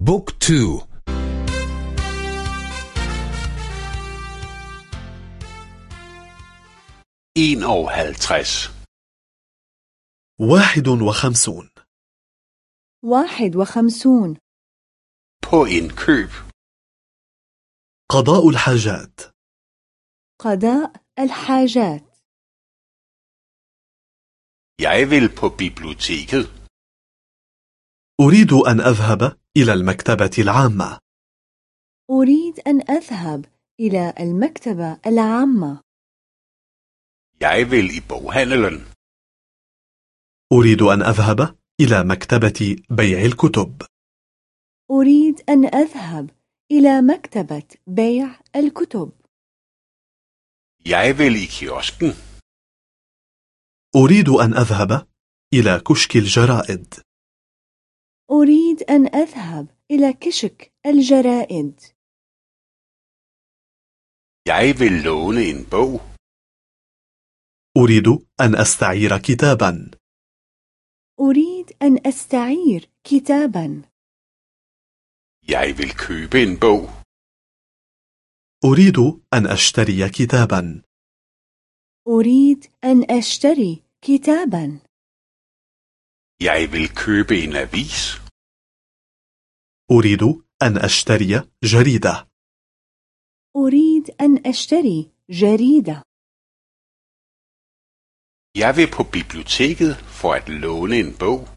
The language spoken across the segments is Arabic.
بوك تو. إن أو هالترس واحد وخمسون. واحد وخمسون. På indkøb قضاء الحاجات. قضاء الحاجات. Jeg vil på biblioteket. أريد أن أذهب. إلى المكتبة العامة. أريد أن أذهب إلى المكتبة العامة. Jeg vil i boghandelen. أريد أن أذهب إلى مكتبة بيع الكتب. أريد أن أذهب إلى مكتبة بيع الكتب. Jeg vil i kiosken. أريد أن أذهب إلى كشك الجرائد. أريد أن أذهب إلى كشك الجرائد. Jeg vil låne en bog. أريد أن أستعير كتابا. أريد أن أستعير كتابا. Jeg vil købe en bog. أريد أن أشتري كتابا. أريد أن أشتري كتابا. Jeg vil købe en avis. أريد أن أشتري جريدة أريد أن أشتري جريدة Jeg vil på biblioteket for at låne en bog.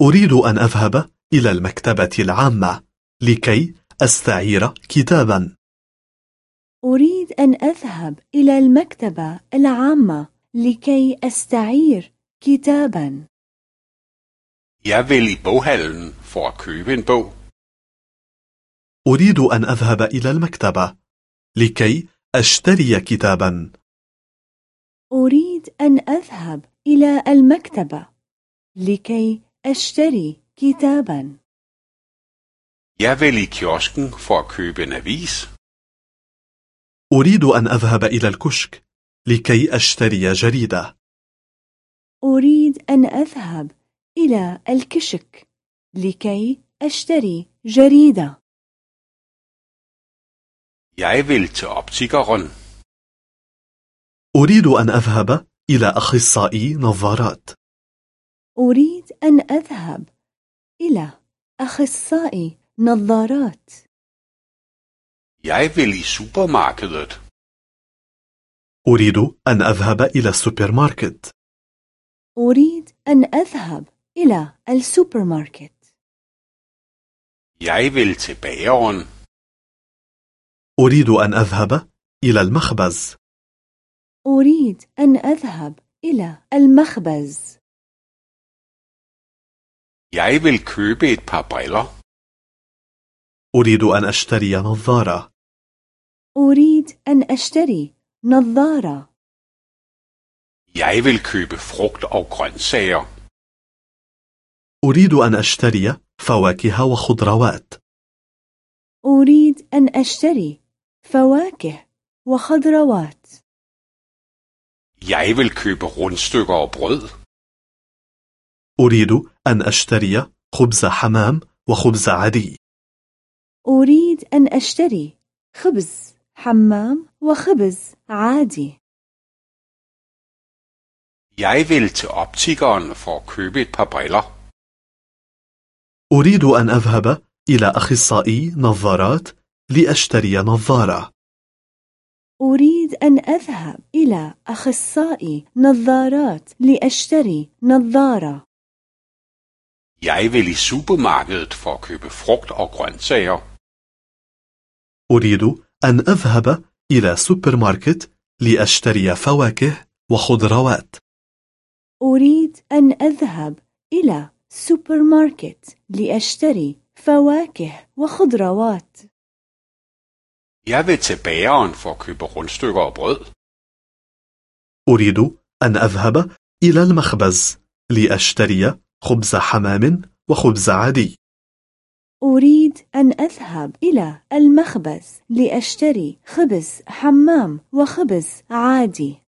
أريد أن أذهب إلى المكتبة العامة لكي أستعير كتابا أريد أن أذهب إلى المكتبة العامة لكي أستعير كتابا. Jeg vil i boghallen for at købe en bog. أريد أن أذهب إلى المكتبة. لكي أشتري كتابا. أريد أن أذهب إلى المكتبة. لكي أشتري كتابا. Jeg vil i kiosken for at købe en avis. أريد أن أذهب إلى الكشك. لكي أشتري جريدة. أريد أن أذهب إلى الكشك لكي أشتري جريدة Jeg vil til optikeren. أريد أن أذهب إلى أخصائي نظارات أريد أن أذهب إلى أخصائي نظارات Jeg vil i supermarkedet. أريد أن أذهب إلى السوبر ماركت أريد أن أذهب إلى السوبر ماركت Jeg vil til bageren. أريد أن أذهب إلى المخبز. أريد أن أذهب إلى المخبز. Jeg vil købe et par briller. أريد أن أشتري نظارة. أريد أن أشتري نظارة. Jeg vil købe frugt og grøntsager. أريد أن أشتري فواكه وخضروات أريد أن أشتري فواكه وخضروات Jeg vil købe rundstykker og brød. أريد أن أشتري خبز حمام وخبز عادي أريد أن أشتري خبز حمام وخبز عادي Jeg vil til optikeren for at købe et par briller. أريد أن أذهب إلى أخصائي نظارات لأشتري نظارة أريد أن أذهب إلى أخصائي نظارات لأشتري نظارة Jeg vil i supermarkedet for at købe frugt og grøntsager. أريد أن أذهب إلى سوبر ماركت لأشتري فواكه وخضروات أريد أن أذهب إلى سوبر ماركت لأشتري فواكه وخضروات. Jeg vil til bageren for at købe rundstykker og brød. أريد أن أذهب إلى المخبز لأشتري خبز حمام وخبز عادي. أريد أن أذهب إلى المخبز لأشتري خبز حمام وخبز عادي.